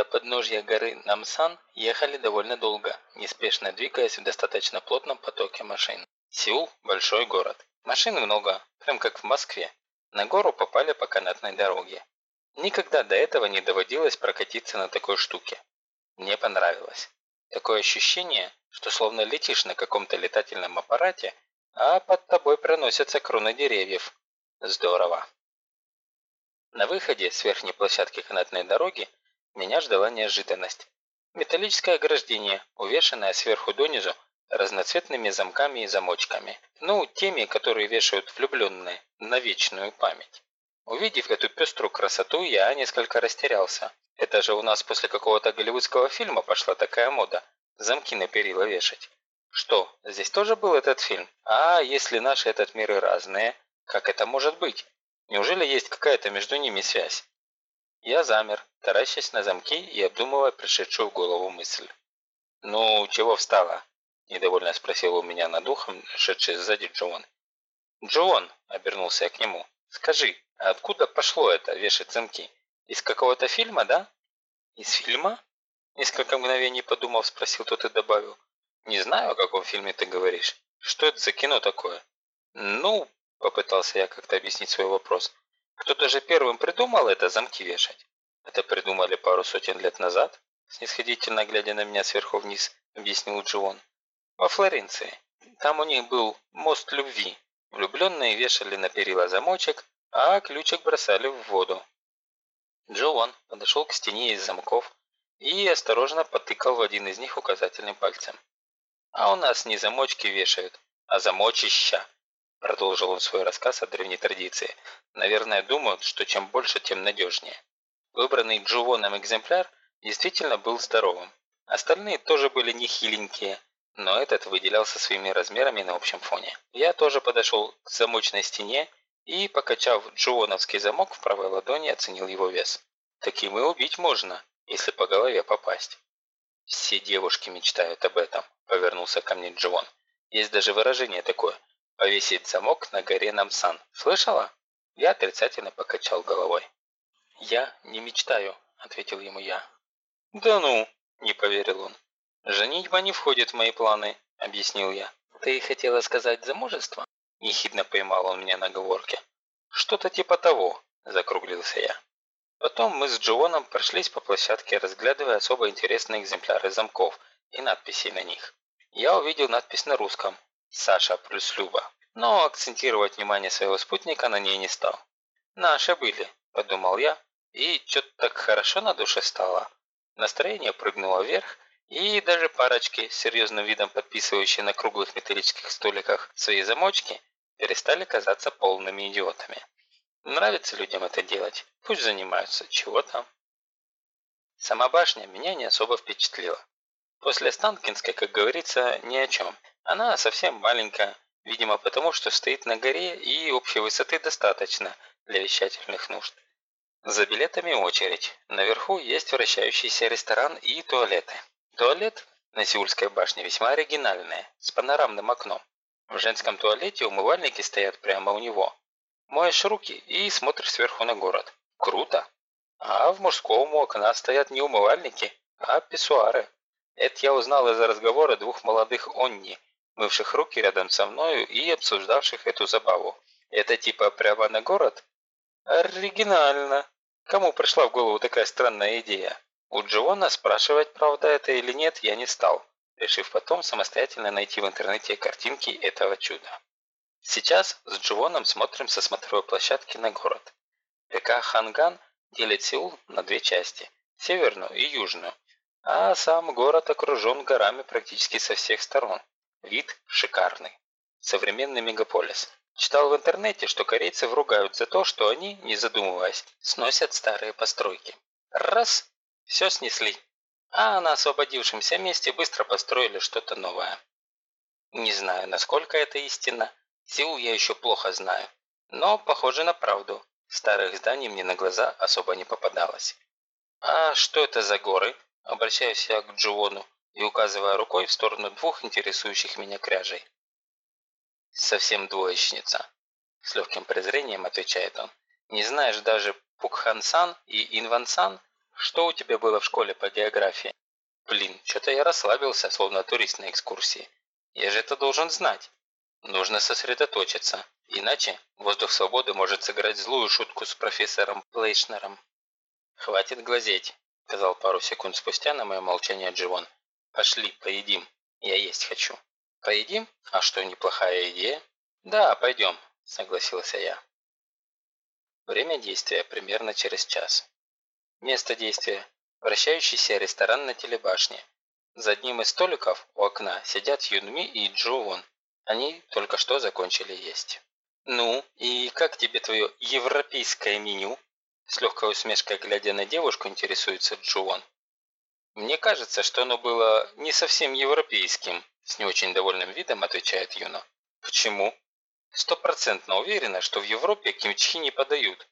До подножья горы Намсан ехали довольно долго, неспешно двигаясь в достаточно плотном потоке машин. Сеул – большой город. Машин много, прям как в Москве. На гору попали по канатной дороге. Никогда до этого не доводилось прокатиться на такой штуке. Мне понравилось. Такое ощущение, что словно летишь на каком-то летательном аппарате, а под тобой проносятся кроны деревьев. Здорово. На выходе с верхней площадки канатной дороги меня ждала неожиданность. Металлическое ограждение, увешанное сверху донизу разноцветными замками и замочками. Ну, теми, которые вешают влюбленные, на вечную память. Увидев эту пеструю красоту, я несколько растерялся. Это же у нас после какого-то голливудского фильма пошла такая мода. Замки на перила вешать. Что, здесь тоже был этот фильм? А если наши этот миры разные, как это может быть? Неужели есть какая-то между ними связь? Я замер, таращась на замки и обдумывая пришедшую в голову мысль. «Ну, чего встала?» – недовольно спросил у меня над ухом, шедший сзади Джоан. «Джоан!» – обернулся я к нему. «Скажи, а откуда пошло это, вешать замки? Из какого-то фильма, да?» «Из фильма?» Несколько мгновений подумав, спросил тот и добавил. «Не знаю, о каком фильме ты говоришь. Что это за кино такое?» «Ну...» – попытался я как-то объяснить свой вопрос. Кто-то же первым придумал это замки вешать. Это придумали пару сотен лет назад, снисходительно глядя на меня сверху вниз, объяснил Джон. Во Флоренции. Там у них был мост любви. Влюбленные вешали на перила замочек, а ключик бросали в воду. Джоан подошел к стене из замков и осторожно потыкал в один из них указательным пальцем. А у нас не замочки вешают, а замочища. Продолжил он свой рассказ о древней традиции. Наверное, думают, что чем больше, тем надежнее. Выбранный Джувоном экземпляр действительно был здоровым. Остальные тоже были нехиленькие, но этот выделялся своими размерами на общем фоне. Я тоже подошел к замочной стене и, покачав джуоновский замок в правой ладони, оценил его вес. Таким и убить можно, если по голове попасть. «Все девушки мечтают об этом», – повернулся ко мне Джон. «Есть даже выражение такое – повесить замок на горе Намсан. Слышала?» Я отрицательно покачал головой. «Я не мечтаю», – ответил ему я. «Да ну!» – не поверил он. «Женитьба не входит в мои планы», – объяснил я. «Ты хотела сказать замужество?» – ехидно поймал он меня на говорке. «Что-то типа того», – закруглился я. Потом мы с Джоном прошлись по площадке, разглядывая особо интересные экземпляры замков и надписей на них. Я увидел надпись на русском Саша плюс Люба. Но акцентировать внимание своего спутника на ней не стал. «Наши были», – подумал я, и что-то так хорошо на душе стало. Настроение прыгнуло вверх, и даже парочки, серьезным видом подписывающие на круглых металлических столиках свои замочки, перестали казаться полными идиотами. Нравится людям это делать, пусть занимаются, чего там. Сама башня меня не особо впечатлила. После Станкинской, как говорится, ни о чем. Она совсем маленькая, видимо потому, что стоит на горе и общей высоты достаточно для вещательных нужд. За билетами очередь. Наверху есть вращающийся ресторан и туалеты. Туалет на Сеульской башне весьма оригинальный, с панорамным окном. В женском туалете умывальники стоят прямо у него. Моешь руки и смотришь сверху на город. Круто! А в мужском у окна стоят не умывальники, а писсуары. Это я узнал из разговора двух молодых онни, мывших руки рядом со мною и обсуждавших эту забаву. Это типа прямо на город? Оригинально. Кому пришла в голову такая странная идея? У Джона спрашивать, правда это или нет, я не стал, решив потом самостоятельно найти в интернете картинки этого чуда. Сейчас с Джоном смотрим со смотровой площадки на город. ПК Ханган делит Сеул на две части – северную и южную, а сам город окружен горами практически со всех сторон. Вид шикарный. Современный мегаполис. Читал в интернете, что корейцы ругают за то, что они, не задумываясь, сносят старые постройки. Раз – все снесли. А на освободившемся месте быстро построили что-то новое. Не знаю, насколько это истина. Сеул я еще плохо знаю. Но похоже на правду. Старых зданий мне на глаза особо не попадалось. А что это за горы? Обращаюсь я к Джуону и указывая рукой в сторону двух интересующих меня кряжей. «Совсем двоечница», – с легким презрением отвечает он. «Не знаешь даже Пукхансан и Инвансан? что у тебя было в школе по географии? Блин, что-то я расслабился, словно турист на экскурсии. Я же это должен знать. Нужно сосредоточиться, иначе воздух свободы может сыграть злую шутку с профессором Плейшнером. «Хватит глазеть», – сказал пару секунд спустя на мое молчание Дживон. «Пошли, поедим. Я есть хочу». «Поедим? А что, неплохая идея?» «Да, пойдем», – согласился я. Время действия примерно через час. Место действия – вращающийся ресторан на телебашне. За одним из столиков у окна сидят Юнми и Джо Вон. Они только что закончили есть. «Ну, и как тебе твое европейское меню?» С легкой усмешкой глядя на девушку, интересуется Джуон. «Мне кажется, что оно было не совсем европейским», с не очень довольным видом отвечает Юна. «Почему?» «Стопроцентно уверена, что в Европе кимчи не подают».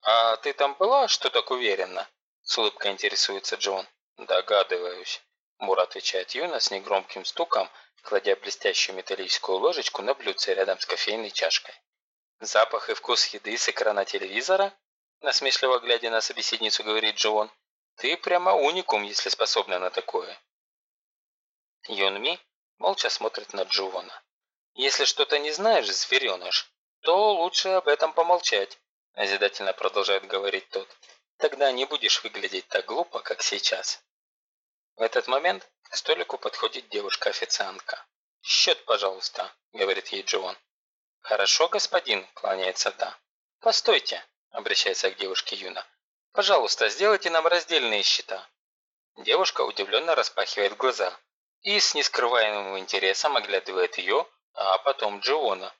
«А ты там была, что так уверена?» С улыбкой интересуется Джон. «Догадываюсь», – Мур отвечает Юна с негромким стуком, кладя блестящую металлическую ложечку на блюдце рядом с кофейной чашкой. «Запах и вкус еды с экрана телевизора?» Насмешливо глядя на собеседницу, говорит Джон. «Ты прямо уникум, если способна на такое». Юн Ми молча смотрит на Джувона. «Если что-то не знаешь, звереныш, то лучше об этом помолчать», назидательно продолжает говорить тот. «Тогда не будешь выглядеть так глупо, как сейчас». В этот момент к столику подходит девушка-официантка. «Счет, пожалуйста», – говорит ей Джон. «Хорошо, господин», – кланяется та. «Постойте», – обращается к девушке Юна. «Пожалуйста, сделайте нам раздельные счета». Девушка удивленно распахивает глаза и с нескрываемым интересом оглядывает ее, а потом Джиона.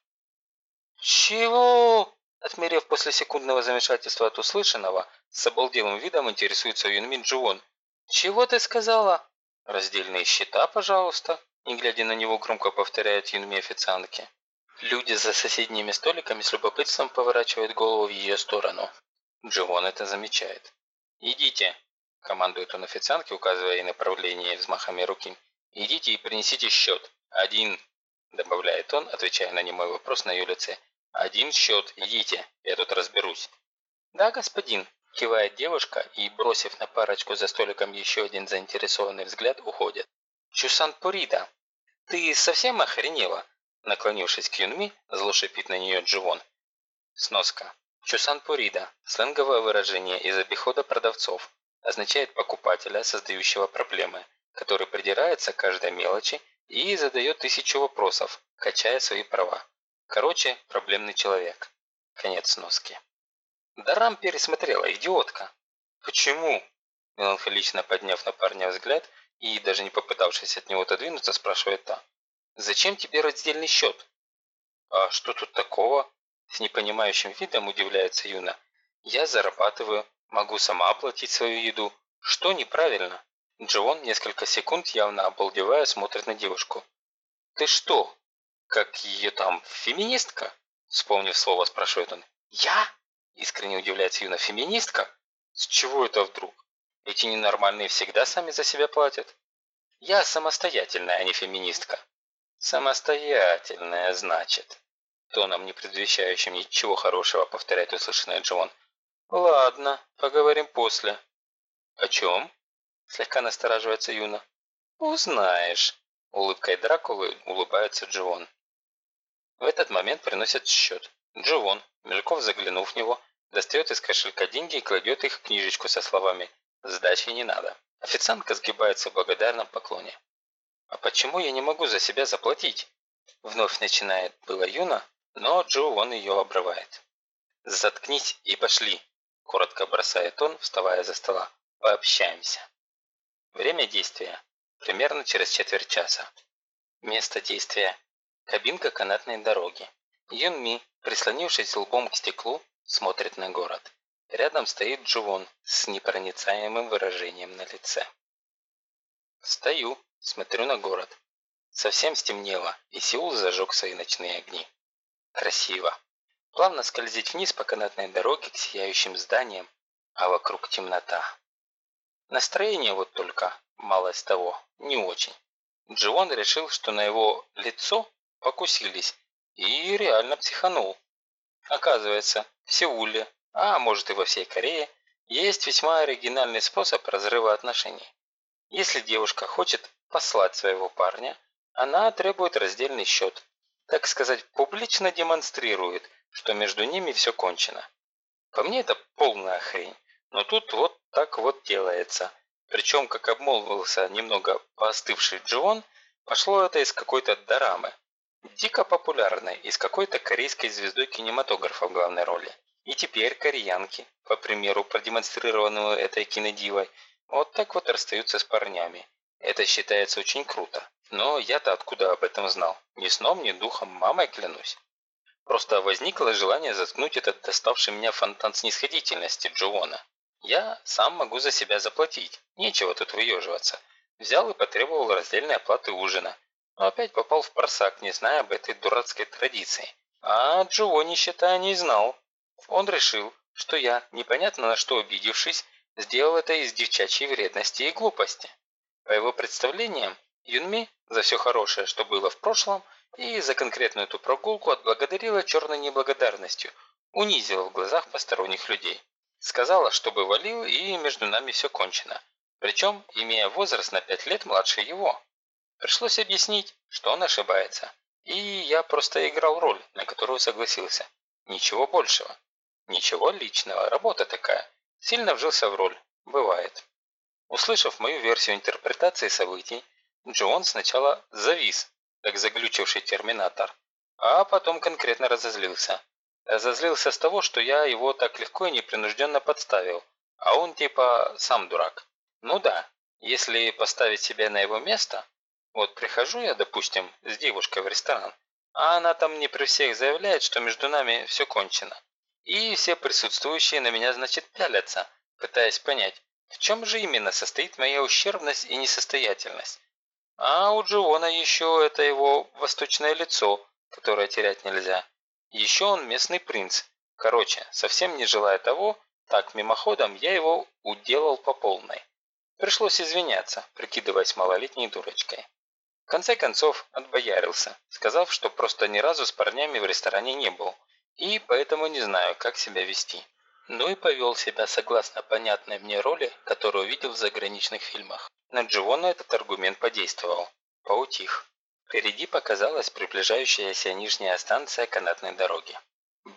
«Чего?» Отмерев после секундного замешательства от услышанного, с обалделым видом интересуется Юнмин Джион. «Чего ты сказала?» «Раздельные счета, пожалуйста», не глядя на него громко повторяет Юнми официантки. Люди за соседними столиками с любопытством поворачивают голову в ее сторону. Дживон это замечает. «Идите», – командует он официантке, указывая ей направление взмахами руки. «Идите и принесите счет. Один», – добавляет он, отвечая на немой вопрос на ее лице. «Один счет. Идите. Я тут разберусь». «Да, господин», Кивает девушка и, бросив на парочку за столиком еще один заинтересованный взгляд, уходит. «Чусан Пурида, ты совсем охренела?» Наклонившись к Юнми, зло шипит на нее Дживон. Сноска. Чусан Пурида – сленговое выражение из обихода продавцов. Означает покупателя, создающего проблемы, который придирается к каждой мелочи и задает тысячу вопросов, качая свои права. Короче, проблемный человек. Конец сноски. Дарам пересмотрела, идиотка. Почему? Меланхолично подняв на парня взгляд и даже не попытавшись от него отодвинуться, спрашивает та. Зачем тебе раздельный счет? А что тут такого? С непонимающим видом удивляется Юна. Я зарабатываю, могу сама оплатить свою еду. Что неправильно? Джон несколько секунд, явно обалдевая, смотрит на девушку. «Ты что, как ее там, феминистка?» Вспомнив слово, спрашивает он. «Я?» Искренне удивляется Юна. Феминистка? С чего это вдруг? Эти ненормальные всегда сами за себя платят. Я самостоятельная, а не феминистка. Самостоятельная, значит. Тоном, не предвещающим ничего хорошего, повторяет услышанное Джон. Ладно, поговорим после. О чем? Слегка настораживается Юна. Узнаешь. Улыбкой Дракулы улыбается Джон. В этот момент приносят счет. Дживон, мельков заглянув в него, Достает из кошелька деньги и кладет их в книжечку со словами «Сдачи не надо». Официантка сгибается в благодарном поклоне. «А почему я не могу за себя заплатить?» Вновь начинает было Юна, но Джо он ее обрывает. «Заткнись и пошли», – коротко бросает он, вставая за стола. «Пообщаемся». Время действия. Примерно через четверть часа. Место действия. Кабинка канатной дороги. Юн Ми, прислонившись лбом к стеклу, смотрит на город. Рядом стоит Джувон с непроницаемым выражением на лице. Стою, смотрю на город. Совсем стемнело, и Сеул зажег свои ночные огни. Красиво. Плавно скользить вниз по канатной дороге к сияющим зданиям, а вокруг темнота. Настроение вот только, мало из того, не очень. Дживон решил, что на его лицо покусились, и реально психанул. Оказывается, в Сеуле, а может и во всей Корее, есть весьма оригинальный способ разрыва отношений. Если девушка хочет послать своего парня, она требует раздельный счет. Так сказать, публично демонстрирует, что между ними все кончено. По мне это полная хрень. Но тут вот так вот делается. Причем, как обмолвился немного поостывший Джон, пошло это из какой-то дорамы. Дико популярной, из какой-то корейской звездой кинематографа в главной роли. И теперь кореянки, по примеру продемонстрированного этой кинодивой, вот так вот расстаются с парнями. Это считается очень круто. Но я-то откуда об этом знал? Ни сном, ни духом, мамой клянусь. Просто возникло желание заткнуть этот доставший меня фонтан снисходительности Джоона. Я сам могу за себя заплатить, нечего тут выеживаться. Взял и потребовал раздельной оплаты ужина. Но опять попал в просак, не зная об этой дурацкой традиции. А Джованни, считая, не знал. Он решил, что я, непонятно на что обидевшись, сделал это из девчачьей вредности и глупости. По его представлениям, Юнми за все хорошее, что было в прошлом, и за конкретную эту прогулку отблагодарила черной неблагодарностью, унизила в глазах посторонних людей. Сказала, чтобы валил, и между нами все кончено. Причем, имея возраст на пять лет младше его. Пришлось объяснить, что он ошибается. И я просто играл роль, на которую согласился. Ничего большего. Ничего личного, работа такая. Сильно вжился в роль. Бывает. Услышав мою версию интерпретации событий, Джон сначала завис, как заглючивший терминатор, а потом конкретно разозлился. Разозлился с того, что я его так легко и непринужденно подставил, а он типа сам дурак. Ну да, если поставить себя на его место, вот прихожу я, допустим, с девушкой в ресторан, а она там мне при всех заявляет, что между нами все кончено. И все присутствующие на меня, значит, пялятся, пытаясь понять, в чем же именно состоит моя ущербность и несостоятельность. А у Дживона еще это его восточное лицо, которое терять нельзя. Еще он местный принц. Короче, совсем не желая того, так мимоходом я его уделал по полной. Пришлось извиняться, прикидываясь малолетней дурочкой. В конце концов, отбоярился, сказав, что просто ни разу с парнями в ресторане не был, и поэтому не знаю, как себя вести. Ну и повел себя согласно понятной мне роли, которую видел в заграничных фильмах. На Дживона этот аргумент подействовал. Поутих. Впереди показалась приближающаяся нижняя станция канатной дороги.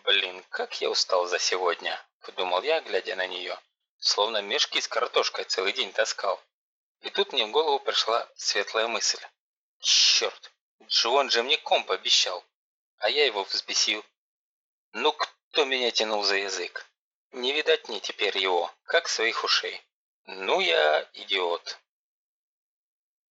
«Блин, как я устал за сегодня», – подумал я, глядя на нее. Словно мешки с картошкой целый день таскал. И тут мне в голову пришла светлая мысль. Черт, Джон же мне комп обещал, а я его взбесил. Ну кто меня тянул за язык? Не видать мне теперь его, как своих ушей. Ну я идиот.